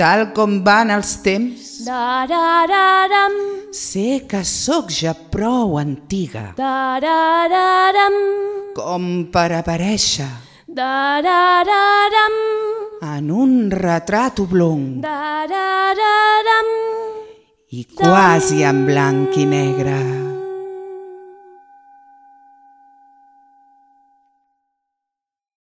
Tal com van els temps, Darararam. sé que sóc ja prou antiga Darararam. com per aparèixer Darararam. en un retrat oblong Darararam. i quasi en blanc i negre.